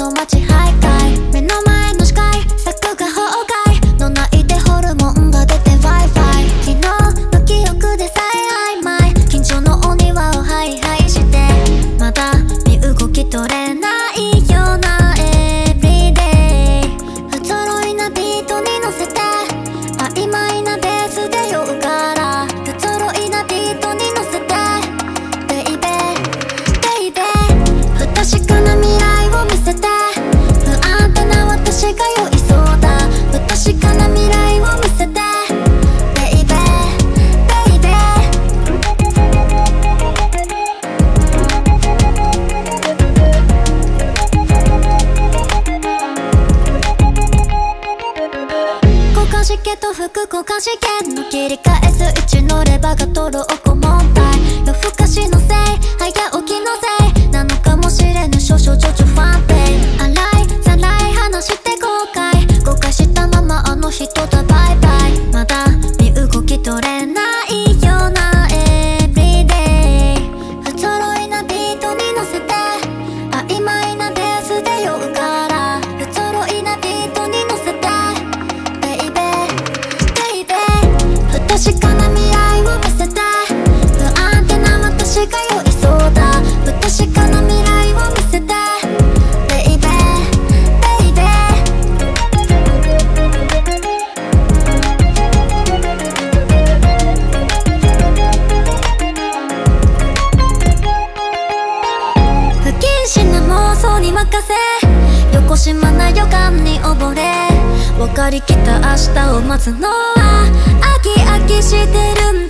の街徘徊。目の前の視界。柵が崩壊。の泣いてホルモンが出て Wi-Fi 昨日の記憶でさえ曖昧。緊張のお庭をハイハイ。の監視権の切り替えスイッチのレバーがトローコ問題夜更かしのせい早起きのせい。なのかもしれぬ少々情緒不安定。洗いざらい話して後悔誤解したままあの人とバイバイ。まだ身動き取れないような everyday 不揃いなビートに乗せて。不謹慎な妄想に任せ。横島な予感に溺れ。分かりきった明日を待つのは飽き飽きしてるんだ。